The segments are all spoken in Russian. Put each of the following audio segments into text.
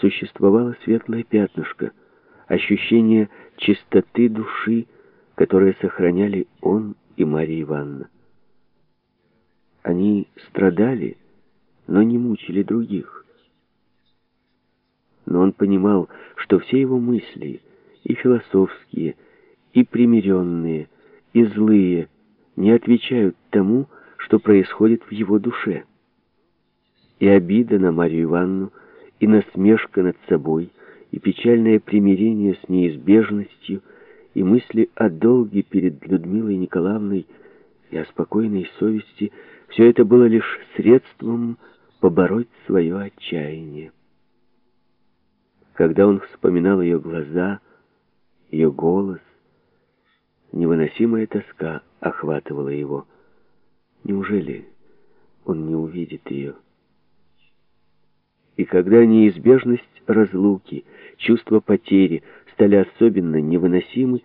существовало светлое пятнышко, ощущение чистоты души, которое сохраняли он и Мария Ивановна. Они страдали, но не мучили других. Но он понимал, что все его мысли, и философские, и примиренные, и злые, не отвечают тому, что происходит в его душе. И обида на Марию Ивановну, и насмешка над собой, и печальное примирение с неизбежностью, и мысли о долге перед Людмилой Николаевной и о спокойной совести, все это было лишь средством побороть свое отчаяние. Когда он вспоминал ее глаза, ее голос, невыносимая тоска охватывала его. Неужели он не увидит ее? И когда неизбежность разлуки, чувство потери стали особенно невыносимы,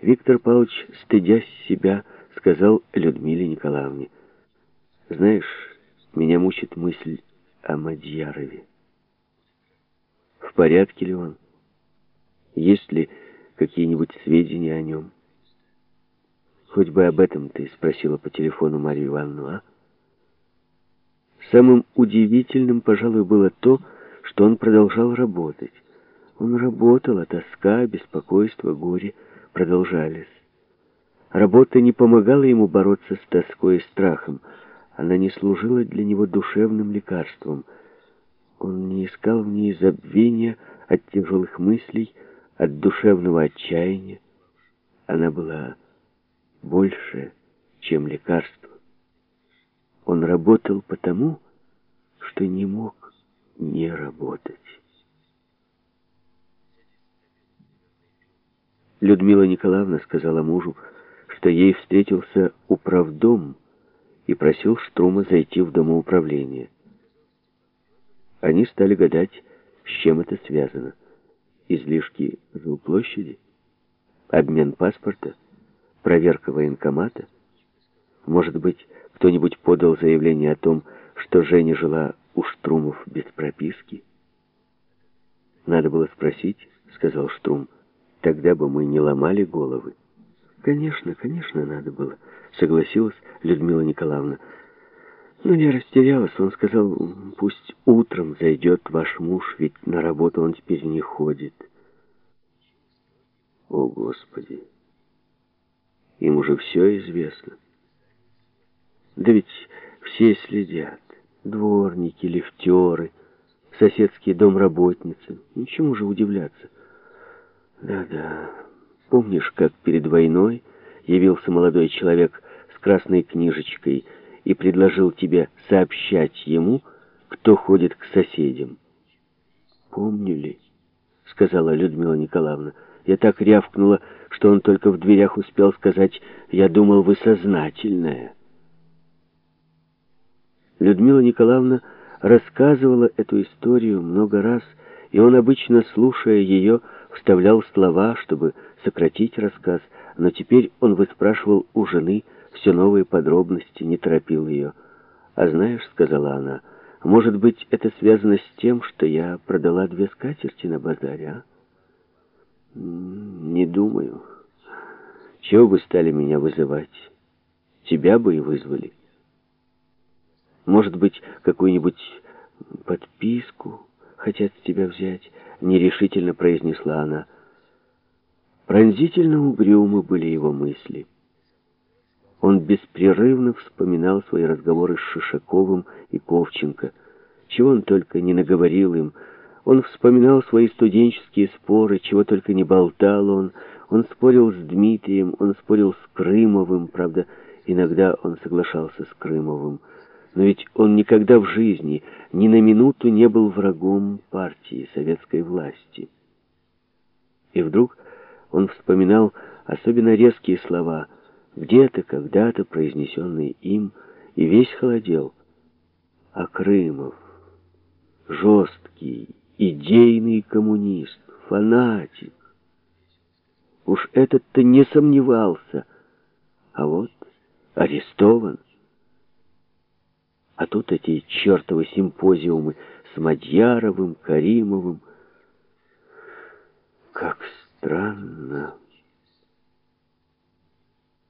Виктор Павлович, стыдясь себя, сказал Людмиле Николаевне, «Знаешь, меня мучит мысль о Мадьярове. В порядке ли он? Есть ли какие-нибудь сведения о нем?» «Хоть бы об этом ты спросила по телефону Марию Ивановну, а?» Самым удивительным, пожалуй, было то, что он продолжал работать. Он работал, а тоска, беспокойство, горе продолжались. Работа не помогала ему бороться с тоской и страхом. Она не служила для него душевным лекарством. Он не искал в ней забвения от тяжелых мыслей, от душевного отчаяния. Она была больше, чем лекарство. Он работал потому, что не мог не работать. Людмила Николаевна сказала мужу, что ей встретился управдом и просил Штрума зайти в домоуправление. Они стали гадать, с чем это связано. Излишки жилплощади, обмен паспорта, проверка военкомата. Может быть, кто-нибудь подал заявление о том, что Женя жила у Штрумов без прописки? «Надо было спросить», — сказал Штрум, — «тогда бы мы не ломали головы». «Конечно, конечно, надо было», — согласилась Людмила Николаевна. Но я растерялась. Он сказал, пусть утром зайдет ваш муж, ведь на работу он теперь не ходит. О, Господи! Им уже все известно. Да ведь все следят. Дворники, лифтеры, соседские домработницы. Ничему же удивляться. Да-да. Помнишь, как перед войной явился молодой человек с красной книжечкой и предложил тебе сообщать ему, кто ходит к соседям? Помню ли? Сказала Людмила Николаевна. Я так рявкнула, что он только в дверях успел сказать, «Я думал, вы сознательная». Людмила Николаевна рассказывала эту историю много раз, и он, обычно слушая ее, вставлял слова, чтобы сократить рассказ, но теперь он выспрашивал у жены все новые подробности, не торопил ее. «А знаешь, — сказала она, — может быть, это связано с тем, что я продала две скатерти на базаре, а?» «Не думаю. Чего бы стали меня вызывать? Тебя бы и вызвали». Может быть, какую-нибудь подписку хотят с тебя взять?» — нерешительно произнесла она. Пронзительно угрюмы были его мысли. Он беспрерывно вспоминал свои разговоры с Шишаковым и Ковченко. Чего он только не наговорил им. Он вспоминал свои студенческие споры, чего только не болтал он. Он спорил с Дмитрием, он спорил с Крымовым, правда, иногда он соглашался с Крымовым. Но ведь он никогда в жизни ни на минуту не был врагом партии, советской власти. И вдруг он вспоминал особенно резкие слова, где-то, когда-то произнесенные им, и весь холодел. А Крымов, жесткий, идейный коммунист, фанатик. Уж этот-то не сомневался, а вот арестован. А тут эти чертовы симпозиумы с Мадьяровым, Каримовым. Как странно.